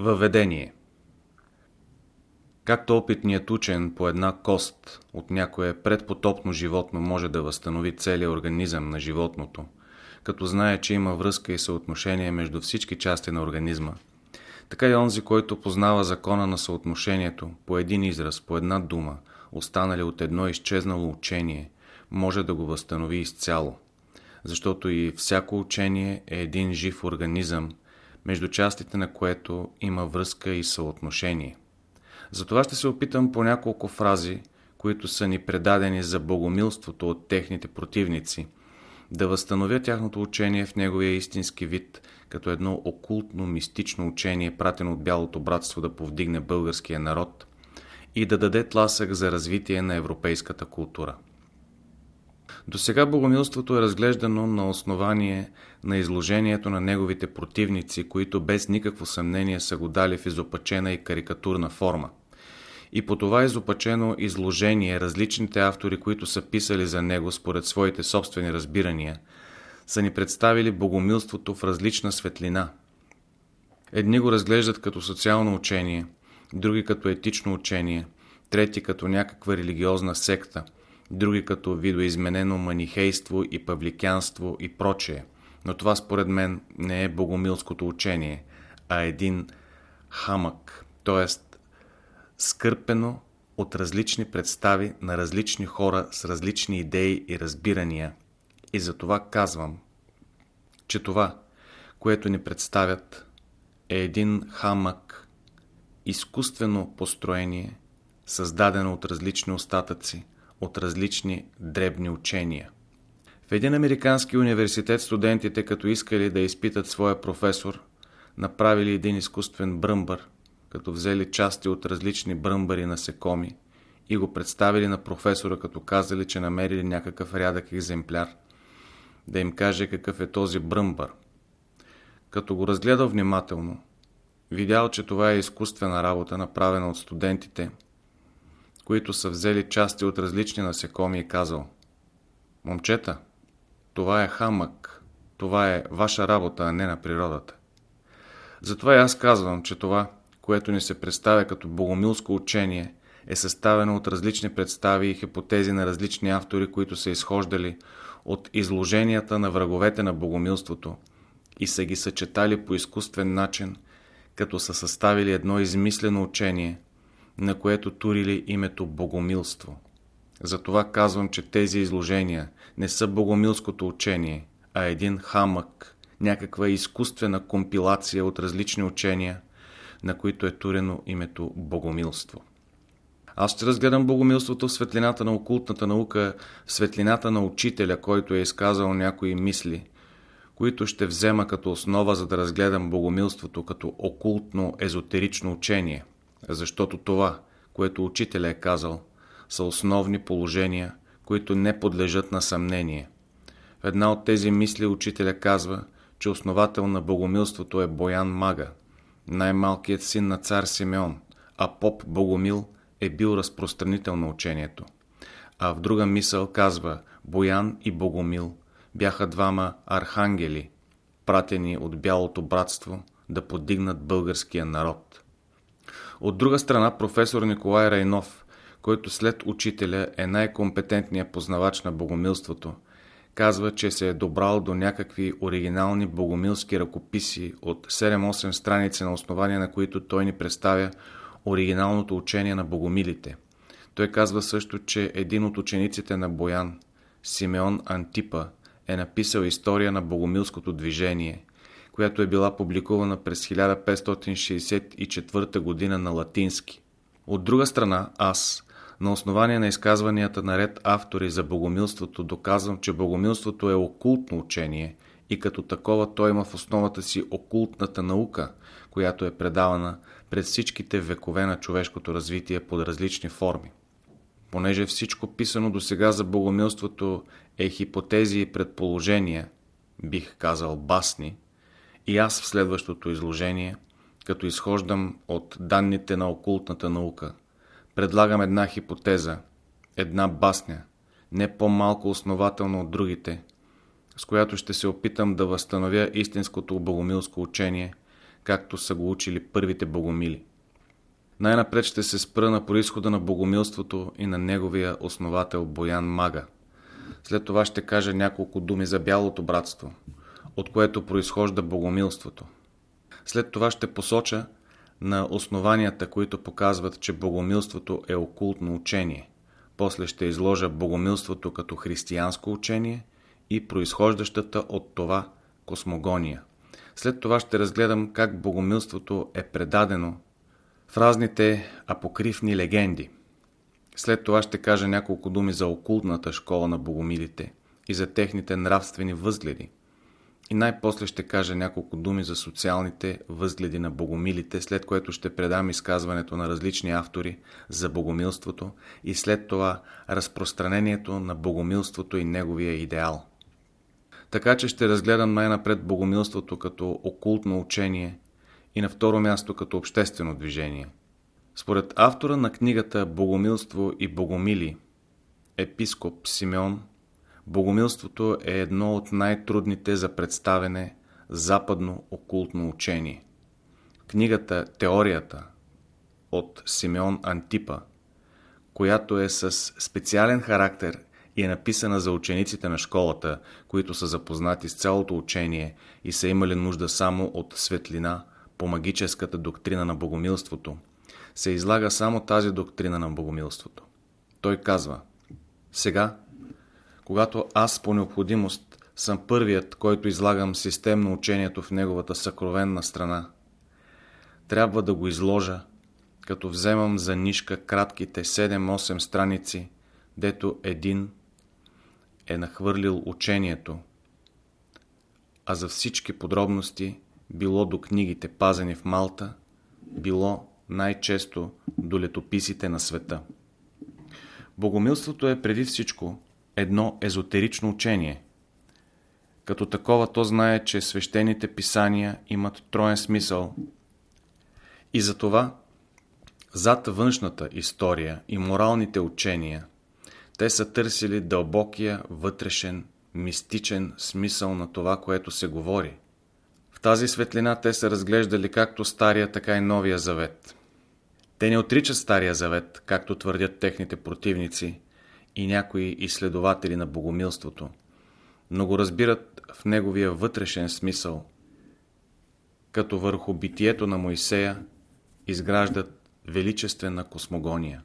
Въведение Както опитният учен по една кост от някое предпотопно животно може да възстанови целия организъм на животното, като знае, че има връзка и съотношение между всички части на организма, така и онзи, който познава закона на съотношението по един израз, по една дума, останали от едно изчезнало учение, може да го възстанови изцяло. Защото и всяко учение е един жив организъм, между частите на което има връзка и съотношение. Затова ще се опитам по няколко фрази, които са ни предадени за богомилството от техните противници, да възстановя тяхното учение в неговия истински вид, като едно окултно, мистично учение, пратено от Бялото братство да повдигне българския народ и да даде тласък за развитие на европейската култура. До сега богомилството е разглеждано на основание на изложението на неговите противници, които без никакво съмнение са го дали в изопачена и карикатурна форма. И по това изопачено изложение различните автори, които са писали за него според своите собствени разбирания, са ни представили богомилството в различна светлина. Едни го разглеждат като социално учение, други като етично учение, трети като някаква религиозна секта – други като видоизменено манихейство и павликянство и прочее. Но това според мен не е богомилското учение, а един хамък, т.е. скърпено от различни представи на различни хора с различни идеи и разбирания. И за това казвам, че това, което ни представят, е един хамък, изкуствено построение, създадено от различни остатъци, от различни дребни учения. В един американски университет студентите, като искали да изпитат своя професор, направили един изкуствен бръмбър, като взели части от различни бръмбари насекоми и го представили на професора, като казали, че намерили някакъв рядък екземпляр, да им каже какъв е този бръмбър. Като го разгледал внимателно, видял, че това е изкуствена работа, направена от студентите – които са взели части от различни насекоми и казал Момчета, това е хамък, това е ваша работа, а не на природата. Затова и аз казвам, че това, което ни се представя като богомилско учение, е съставено от различни представи и хипотези на различни автори, които са изхождали от изложенията на враговете на богомилството и са ги съчетали по изкуствен начин, като са съставили едно измислено учение – на което турили името богомилство. Затова казвам, че тези изложения не са богомилското учение, а един хамък, някаква изкуствена компилация от различни учения, на които е турено името богомилство. Аз ще разгледам богомилството в светлината на окултната наука, в светлината на учителя, който е изказал някои мисли, които ще взема като основа, за да разгледам богомилството като окултно езотерично учение – защото това, което учителя е казал, са основни положения, които не подлежат на съмнение. В една от тези мисли учителя казва, че основател на богомилството е Боян Мага, най-малкият син на цар Симеон, а поп Богомил е бил разпространител на учението. А в друга мисъл казва, Боян и Богомил бяха двама архангели, пратени от Бялото братство да подигнат българския народ. От друга страна, професор Николай Райнов, който след учителя е най-компетентният познавач на богомилството, казва, че се е добрал до някакви оригинални богомилски ръкописи от 7-8 страници на основание на които той ни представя оригиналното учение на богомилите. Той казва също, че един от учениците на Боян, Симеон Антипа, е написал история на богомилското движение която е била публикувана през 1564 година на латински. От друга страна, аз, на основание на изказванията на ред автори за богомилството, доказвам, че богомилството е окултно учение и като такова той има в основата си окултната наука, която е предавана през всичките векове на човешкото развитие под различни форми. Понеже всичко писано до сега за богомилството е хипотези и предположения, бих казал басни, и аз в следващото изложение, като изхождам от данните на окултната наука, предлагам една хипотеза, една басня, не по-малко основателна от другите, с която ще се опитам да възстановя истинското богомилско учение, както са го учили първите богомили. Най-напред ще се спра на происхода на богомилството и на неговия основател Боян Мага. След това ще кажа няколко думи за Бялото братство, от което произхожда богомилството. След това ще посоча на основанията, които показват, че богомилството е окултно учение. После ще изложа богомилството като християнско учение и произхождащата от това космогония. След това ще разгледам как богомилството е предадено в разните апокривни легенди. След това ще кажа няколко думи за окултната школа на богомилите и за техните нравствени възгледи. И най-после ще кажа няколко думи за социалните възгледи на богомилите, след което ще предам изказването на различни автори за богомилството и след това разпространението на богомилството и неговия идеал. Така че ще разгледам най-напред богомилството като окултно учение и на второ място като обществено движение. Според автора на книгата Богомилство и богомили, епископ Симеон, богомилството е едно от най-трудните за представене западно окултно учение. Книгата Теорията от Симеон Антипа, която е с специален характер и е написана за учениците на школата, които са запознати с цялото учение и са имали нужда само от светлина по магическата доктрина на богомилството, се излага само тази доктрина на богомилството. Той казва, сега, когато аз по необходимост съм първият, който излагам системно учението в неговата съкровенна страна, трябва да го изложа, като вземам за нишка кратките 7-8 страници, дето един е нахвърлил учението, а за всички подробности било до книгите пазени в Малта, било най-често до летописите на света. Богомилството е преди всичко едно езотерично учение. Като такова то знае, че свещените писания имат троен смисъл и затова зад външната история и моралните учения те са търсили дълбокия, вътрешен, мистичен смисъл на това, което се говори. В тази светлина те са разглеждали както Стария, така и Новия Завет. Те не отричат Стария Завет, както твърдят техните противници и някои изследователи на богомилството, но го разбират в неговия вътрешен смисъл, като върху битието на Моисея изграждат величествена космогония.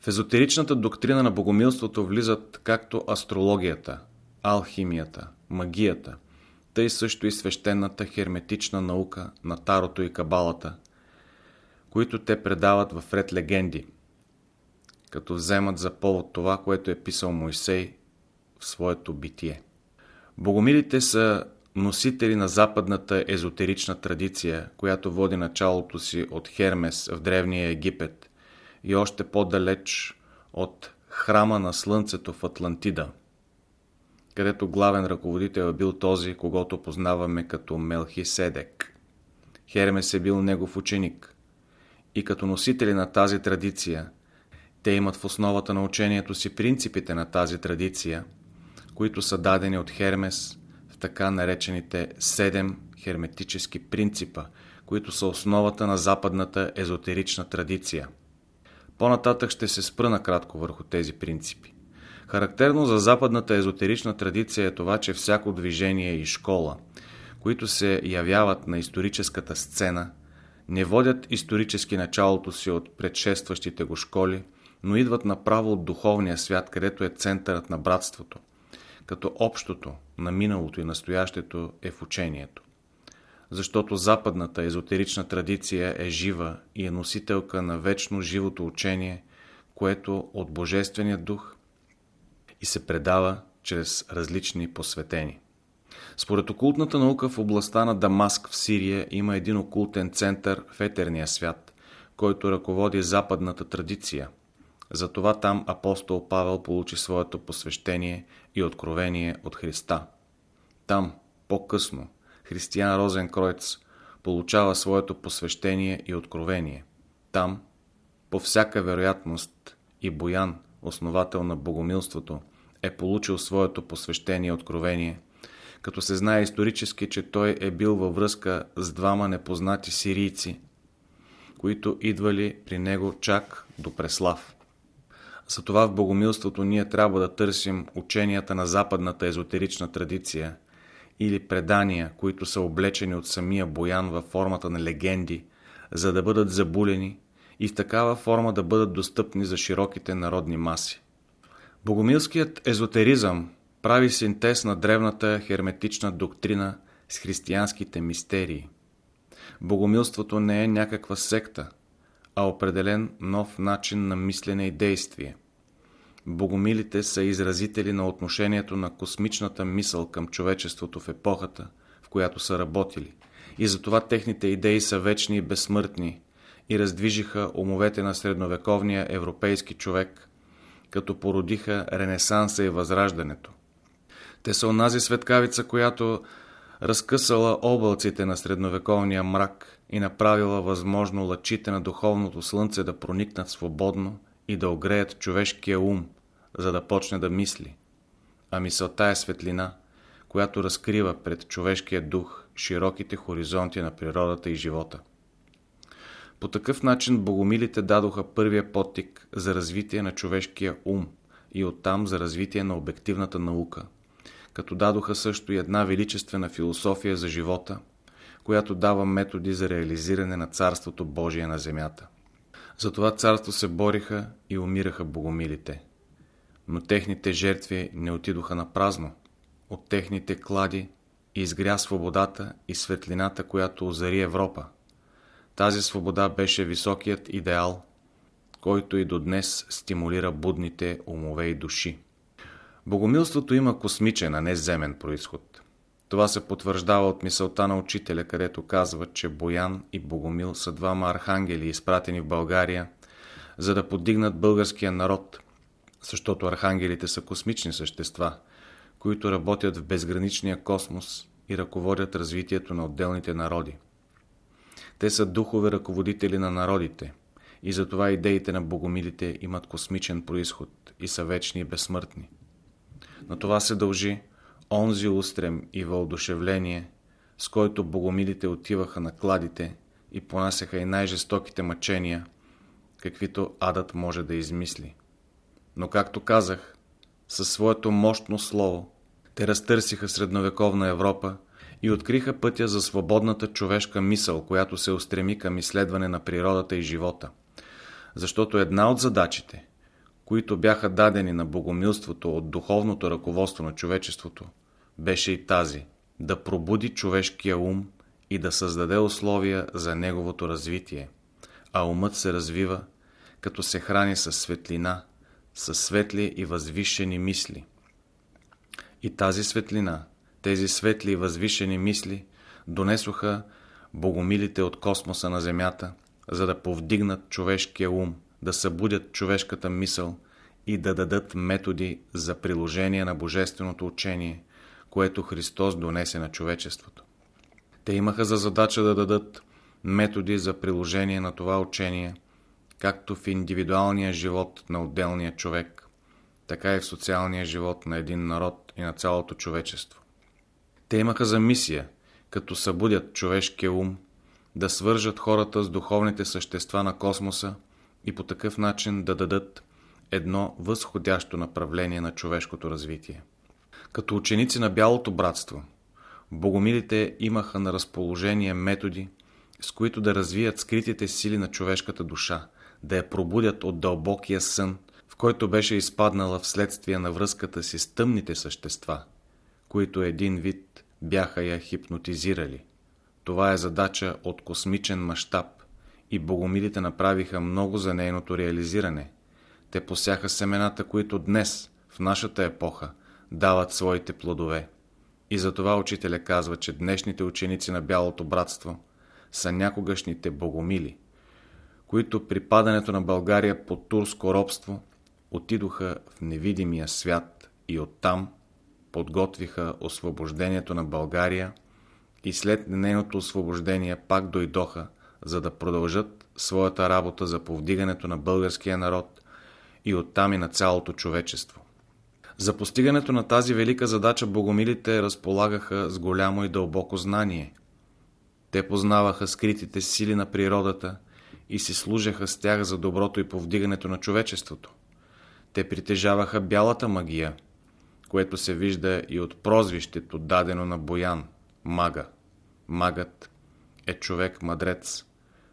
В езотеричната доктрина на богомилството влизат както астрологията, алхимията, магията, тъй също и свещената херметична наука на Тарото и Кабалата, които те предават в ред легенди, като вземат за повод това, което е писал Моисей в своето битие. Богомилите са носители на западната езотерична традиция, която води началото си от Хермес в Древния Египет и още по-далеч от храма на Слънцето в Атлантида, където главен ръководител е бил този, когато познаваме като Мелхиседек. Хермес е бил негов ученик. И като носители на тази традиция, те имат в основата на учението си принципите на тази традиция, които са дадени от Хермес в така наречените седем херметически принципа, които са основата на западната езотерична традиция – по-нататък ще се спра накратко върху тези принципи. Характерно за западната езотерична традиция е това, че всяко движение и школа, които се явяват на историческата сцена, не водят исторически началото си от предшестващите го школи, но идват направо от духовния свят, където е центърът на братството, като общото на миналото и настоящето е в учението защото западната езотерична традиция е жива и е носителка на вечно живото учение, което от Божествения дух и се предава чрез различни посветени. Според окултната наука в областта на Дамаск в Сирия има един окултен център в етерния свят, който ръководи западната традиция. Затова там апостол Павел получи своето посвещение и откровение от Христа. Там, по-късно, християн Розенкройц получава своето посвещение и откровение. Там, по всяка вероятност, и Боян, основател на богомилството, е получил своето посвещение и откровение, като се знае исторически, че той е бил във връзка с двама непознати сирийци, които идвали при него чак до Преслав. Затова в богомилството ние трябва да търсим ученията на западната езотерична традиция или предания, които са облечени от самия Боян във формата на легенди, за да бъдат забулени и в такава форма да бъдат достъпни за широките народни маси. Богомилският езотеризъм прави синтез на древната херметична доктрина с християнските мистерии. Богомилството не е някаква секта, а определен нов начин на мислене и действие. Богомилите са изразители на отношението на космичната мисъл към човечеството в епохата, в която са работили. И затова техните идеи са вечни и безсмъртни и раздвижиха умовете на средновековния европейски човек, като породиха Ренесанса и Възраждането. Те са онази светкавица, която разкъсала облаците на средновековния мрак и направила възможно лъчите на духовното слънце да проникнат свободно и да огреят човешкия ум, за да почне да мисли. А мисълта е светлина, която разкрива пред човешкия дух широките хоризонти на природата и живота. По такъв начин богомилите дадоха първия подтик за развитие на човешкия ум и оттам за развитие на обективната наука – като дадоха също и една величествена философия за живота, която дава методи за реализиране на Царството Божие на земята. За това царство се бориха и умираха богомилите. Но техните жертви не отидоха на празно. От техните клади изгря свободата и светлината, която озари Европа. Тази свобода беше високият идеал, който и до днес стимулира будните умове и души. Богомилството има космичен, а не земен происход. Това се потвърждава от мисълта на учителя, където казва, че Боян и Богомил са двама архангели, изпратени в България, за да подигнат българския народ, защото архангелите са космични същества, които работят в безграничния космос и ръководят развитието на отделните народи. Те са духове ръководители на народите и затова идеите на богомилите имат космичен происход и са вечни и безсмъртни. На това се дължи онзи устрем и въодушевление, с който богомилите отиваха на кладите и понасяха и най-жестоките мъчения, каквито адът може да измисли. Но както казах, със своето мощно слово, те разтърсиха средновековна Европа и откриха пътя за свободната човешка мисъл, която се устреми към изследване на природата и живота. Защото една от задачите, които бяха дадени на богомилството от духовното ръководство на човечеството, беше и тази – да пробуди човешкия ум и да създаде условия за неговото развитие. А умът се развива, като се храни със светлина, със светли и възвишени мисли. И тази светлина, тези светли и възвишени мисли донесоха богомилите от космоса на Земята, за да повдигнат човешкия ум – да събудят човешката мисъл и да дадат методи за приложение на божественото учение, което Христос донесе на човечеството. Те имаха за задача да дадат методи за приложение на това учение, както в индивидуалния живот на отделния човек, така и в социалния живот на един народ и на цялото човечество. Те имаха за мисия, като събудят човешкия ум, да свържат хората с духовните същества на космоса и по такъв начин да дадат едно възходящо направление на човешкото развитие. Като ученици на Бялото братство, богомилите имаха на разположение методи, с които да развият скритите сили на човешката душа, да я пробудят от дълбокия сън, в който беше изпаднала вследствие на връзката си с тъмните същества, които един вид бяха я хипнотизирали. Това е задача от космичен мащаб, и богомилите направиха много за нейното реализиране. Те посяха семената, които днес, в нашата епоха, дават своите плодове. И затова учителя казва, че днешните ученици на Бялото братство са някогашните богомили, които при падането на България под турско робство отидоха в невидимия свят и оттам подготвиха освобождението на България и след нейното освобождение пак дойдоха за да продължат своята работа за повдигането на българския народ и оттам и на цялото човечество. За постигането на тази велика задача богомилите разполагаха с голямо и дълбоко знание. Те познаваха скритите сили на природата и си служаха с тях за доброто и повдигането на човечеството. Те притежаваха бялата магия, което се вижда и от прозвището дадено на Боян – мага. Магът е човек-мадрец,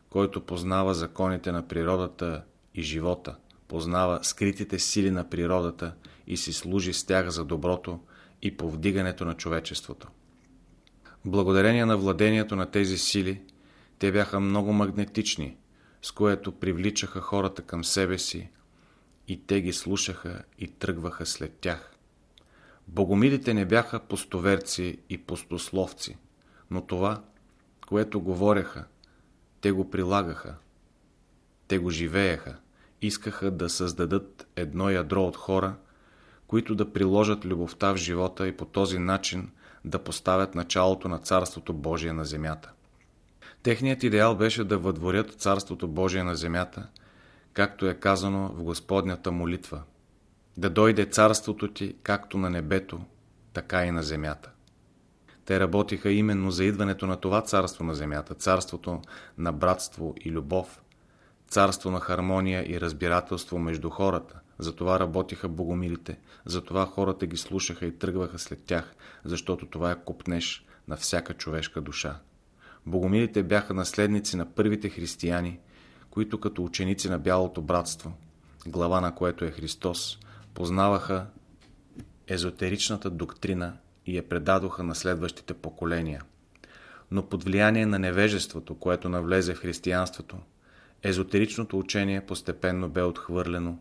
който познава законите на природата и живота, познава скритите сили на природата и си служи с тях за доброто и повдигането на човечеството. Благодарение на владението на тези сили, те бяха много магнетични, с което привличаха хората към себе си и те ги слушаха и тръгваха след тях. Богомилите не бяха пустоверци и пустословци, но това, което говореха, те го прилагаха. Те го живееха, искаха да създадат едно ядро от хора, които да приложат любовта в живота и по този начин да поставят началото на Царството Божие на земята. Техният идеал беше да въдворят Царството Божие на земята, както е казано в Господнята молитва. Да дойде Царството ти както на небето, така и на земята. Те работиха именно за идването на това царство на земята, царството на братство и любов, царство на хармония и разбирателство между хората. Затова работиха богомилите, затова хората ги слушаха и тръгваха след тях, защото това е купнеж на всяка човешка душа. Богомилите бяха наследници на първите християни, които като ученици на Бялото братство, глава на което е Христос, познаваха езотеричната доктрина и я предадоха на следващите поколения. Но под влияние на невежеството, което навлезе в християнството, езотеричното учение постепенно бе отхвърлено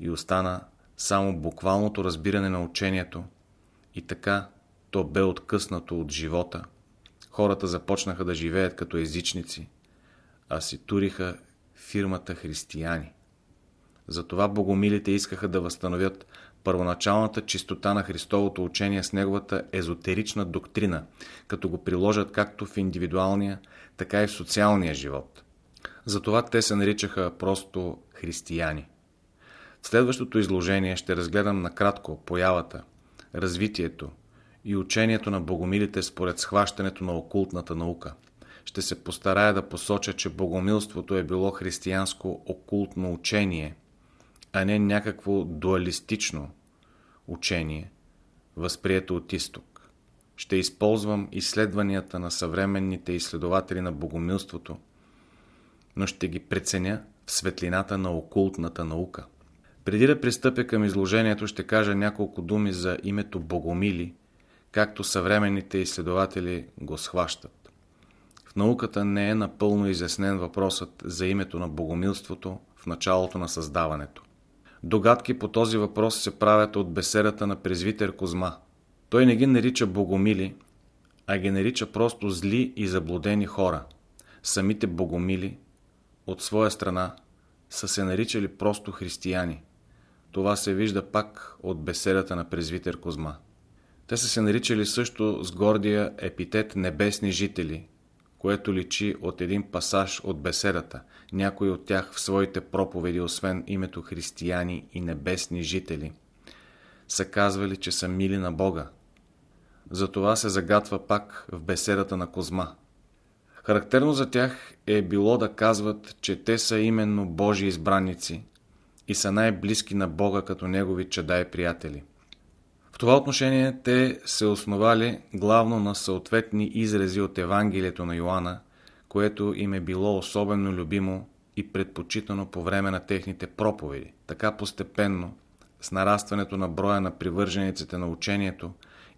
и остана само буквалното разбиране на учението и така то бе откъснато от живота. Хората започнаха да живеят като езичници, а си туриха фирмата християни. Затова богомилите искаха да възстановят първоначалната чистота на Христовото учение с неговата езотерична доктрина, като го приложат както в индивидуалния, така и в социалния живот. Затова те се наричаха просто християни. В следващото изложение ще разгледам накратко появата, развитието и учението на богомилите според схващането на окултната наука. Ще се постарая да посоча, че богомилството е било християнско окултно учение – а не някакво дуалистично учение, възприето от изток. Ще използвам изследванията на съвременните изследователи на богомилството, но ще ги преценя в светлината на окултната наука. Преди да пристъпя към изложението, ще кажа няколко думи за името Богомили, както съвременните изследователи го схващат. В науката не е напълно изяснен въпросът за името на богомилството в началото на създаването. Догадки по този въпрос се правят от беседата на презвитер Козма. Той не ги нарича богомили, а ги нарича просто зли и заблудени хора. Самите богомили, от своя страна, са се наричали просто християни. Това се вижда пак от беседата на презвитер Козма. Те са се наричали също с гордия епитет небесни жители, което личи от един пасаж от беседата. Някои от тях в своите проповеди, освен името християни и небесни жители, са казвали, че са мили на Бога. Затова се загатва пак в беседата на Козма. Характерно за тях е било да казват, че те са именно Божи избранници и са най-близки на Бога като Негови чада и приятели това отношение те се основали главно на съответни изрази от Евангелието на Йоанна, което им е било особено любимо и предпочитано по време на техните проповеди. Така постепенно, с нарастването на броя на привържениците на учението,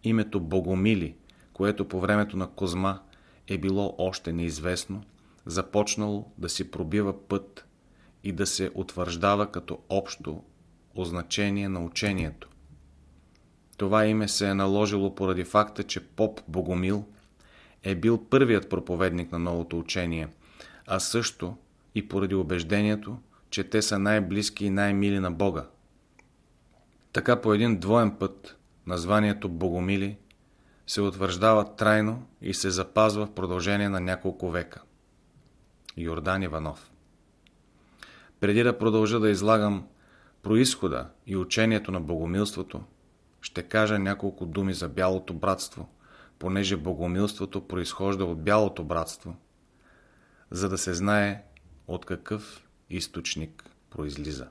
името Богомили, което по времето на Козма е било още неизвестно, започнало да си пробива път и да се утвърждава като общо означение на учението. Това име се е наложило поради факта, че поп Богомил е бил първият проповедник на новото учение, а също и поради убеждението, че те са най-близки и най-мили на Бога. Така по един двоен път названието Богомили се утвърждава трайно и се запазва в продължение на няколко века. Йордан Иванов Преди да продължа да излагам происхода и учението на богомилството, Ще кажа няколко думи за бялото братство, понеже богомилството произхожда от бялото братство, за да се знае от какъв източник произлиза.